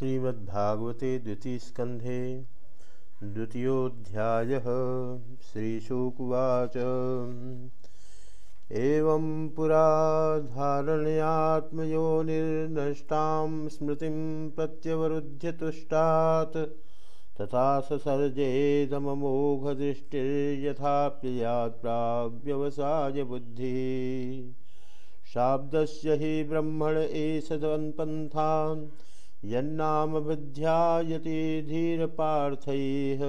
श्रीमद्भागवते द्वितीयस्कन्धे द्वितीयोऽध्यायः श्रीशुकुवाच। एवं पुरा धारणयात्मयोनिर्नष्टां स्मृतिं प्रत्यवरुध्य तुष्टात् तथा ससर्जेदममोघदृष्टिर्यथाप्ययात् प्राग्व्यवसाय बुद्धिः शाब्दस्य हि ब्रह्मण एषदन्पन्थान् यन्नाम विध्यायति धीरपार्थैः,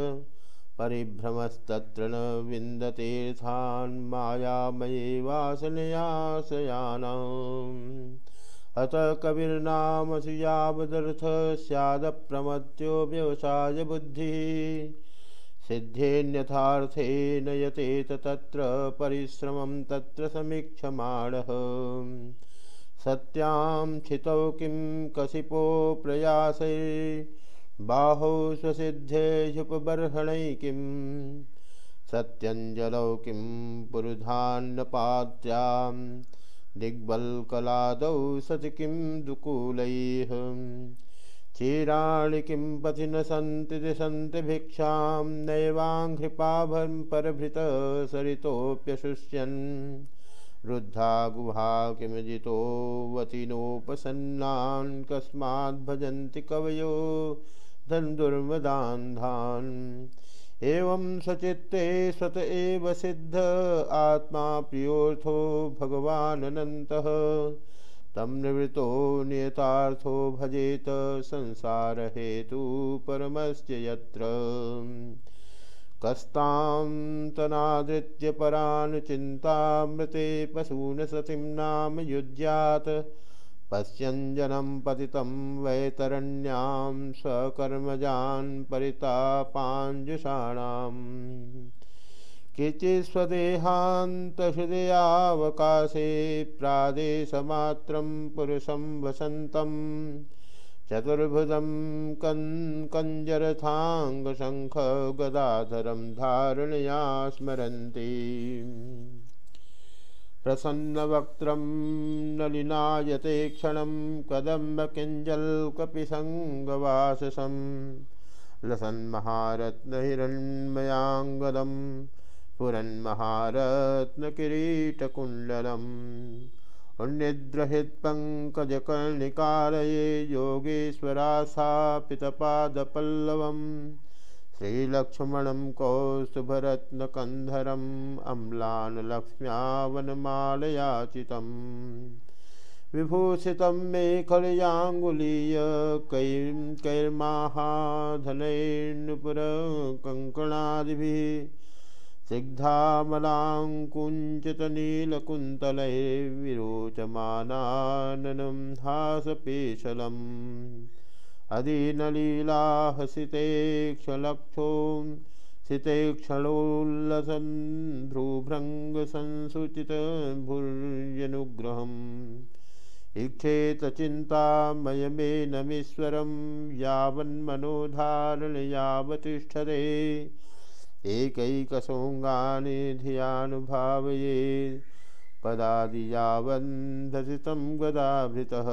परिभ्रमस्तत्र न विन्दतीर्थान् मायामये वासनयाशयानाम् अत कविर्नामसु यावदर्थ स्यादप्रमत्यो व्यवसाय बुद्धिः। सिद्धेन्यथार्थे नयतेत तत्र परिश्रमं तत्र समीक्षमाणः। सत्यां छितौ किं कसिपो प्रयासै, बाहौ स्वसिद्धेषुपबर्हणै किं, सत्यञ्जलौ किं पुरुधान्नपात्यां दिग्बल्कलादौ सति किं दुकूलैः, क्षीराणि किं पथि न सन्ति दिशन्ति भिक्षां, नैवाङ्घ्रिपाभं परभृतसरितोऽप्यशुष्यन् रुद्धा गुहा किमजितोऽवतिनोपसन्नान् कस्माद् भजन्ति कवयो धन्दुर्मदान्धान् एवं सचित्ते स्वत एव सिद्ध आत्मा प्रियोऽर्थो भगवानन्तः तम निवृतो नियतार्थो भजेत संसार हेतु परमस्य यत्र। कस्तां तनादृत्य परान् चिन्तामृते पशून् सतिं नाम युज्यात्। पश्यञ्जनं पतितं वैतरण्यां स्वकर्मजान् परितापाञ्जुषाणाम्। केचिस्वदेहान्तहृदयावकाशे प्रादेशमात्रं पुरुषं वसन्तं चतुर्भुजं कन् कञ्जरथाङ्गशङ्खगदाधरं धारणया स्मरन्ति प्रसन्नवक्त्रं नलिनायते क्षण कदम किंजल क्षणं कदम्बकिञ्जल्कपिसङ्गवाससं लसन्महारत्नहिरण्मयाङ्गदम् पुरन्महारत्नकिरीटकुण्डलम् उन्निद्रहितपङ्कजकर्णिकारये योगेश्वरास्थापितपादपल्लवम् श्रीलक्ष्मणं कौस्तुभरत्नकन्धरम् अम्लानलक्ष्म्यावनमालयाचितम् विभूषितं मेखलयाङ्गुलीय कैर् कैर्माहाधनैर्नुपुरकङ्कणादिभिः सिग्धामलाङ्कुञ्चितनीलकुन्तलैर्विरोचमानाननं हासपेशलम् अदीनलीलाहसितेक्षलक्षो सितेक्षणोल्लसन् भ्रूभृङ्गसंसुचितभुर्यनुग्रहम् इक्षेत चिन्तामयमेनमीश्वरं यावन्मनोधारण यावतिष्ठते एकैकसोङ्गानि धियानुभावये पदादि यावन्धसितं गदाभृतः।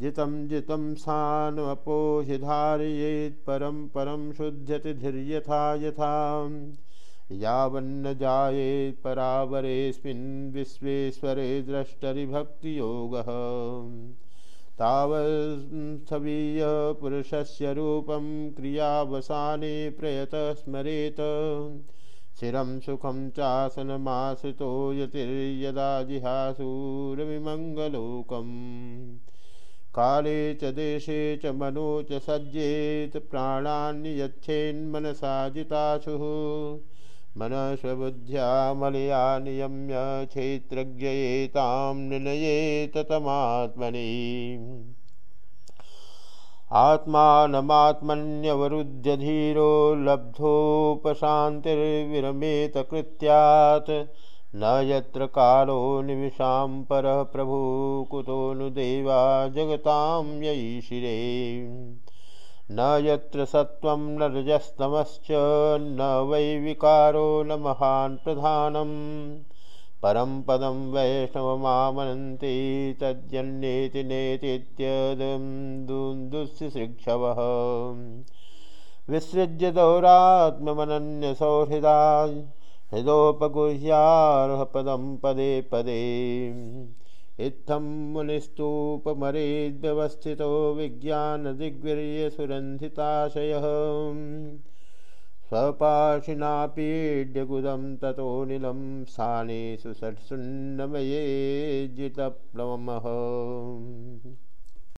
जितं जितं सानमपोहि धारयेत् परं परं शुध्यति धीर्यथा यथा। यावन्न जायेत् परावरेऽस्मिन् विश्वेश्वरे द्रष्टरिभक्तियोगः। तावत्स्थवीयपुरुषस्य रूपं क्रियावसाने प्रयतः स्मरेत शिरं सुखं चासनमाश्रितो यतिर्यदा जिहासूरविमङ्गलोकम्। काले च देशे च मनो च सज्जेत, प्राणान्यच्छेन्मनसा जिताशुः। मनस्वबुद्ध्या मलया नियम्य क्षेत्रज्ञयेतां निर्णयेत तमात्मनि। आत्मानमात्मन्यवरुद्ध्य धीरो लब्धोपशान्तिर्विरमेत कृत्यात्। न यत्र कालो निमिषां परः प्रभु कुतो नु देवा जगतां यैशिरे। न यत्र सत्त्वं न रजस्तमश्च, न वै विकारो न महान् प्रधानम् परम पदम वैष्णवमामनन्ति तज्जन्येति नेतीत्यदुःसृक्षवः विसृज्य दौरात्ममनन्यसौहृदा हृदोपगुह्यार्हपदं पदे पदे। इत्थं मुनिस्तूपमरेद्व्यवस्थितो विज्ञानदिग्वीर्यसुरन्धिताशयः स्वपाशिनापीड्यगुदं ततो नीलं स्थानेषु षट्सुन्नमये जितप्लवमः।